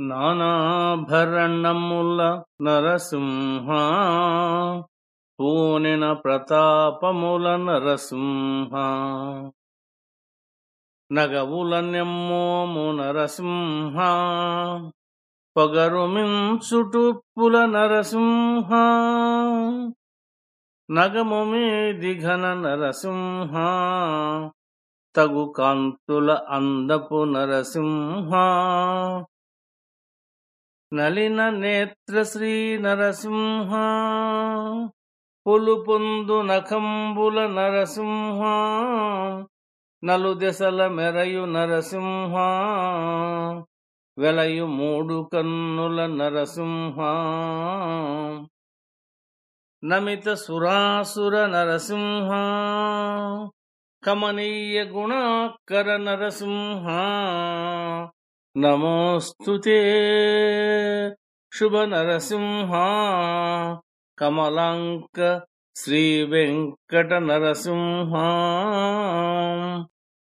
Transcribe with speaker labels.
Speaker 1: నానాభరణముల నరసింహ పూనిన ప్రతాపముల నరసింహ. నగవుల నెమ్మోము నరసింహ పొగరుమించుటుప్పుల నరసింహ. నగము మీది ఘన నరసింహ తగు కాంతుల అందపు నరసింహ. నలిన నేత్ర శ్రీ నరసింహ. పులుపొందు నఖంబుల నరసింహ. నలు దశల మెరయు నరసింహ. వెలయు మూడు కన్నుల నరసింహ. నమిత సురాసుర నరసింహ. కమనీయ గుణాకర నరసింహ. నమోస్తు శుభ నరసింహ కమలాంక శ్రీ వెంకట నరసింహ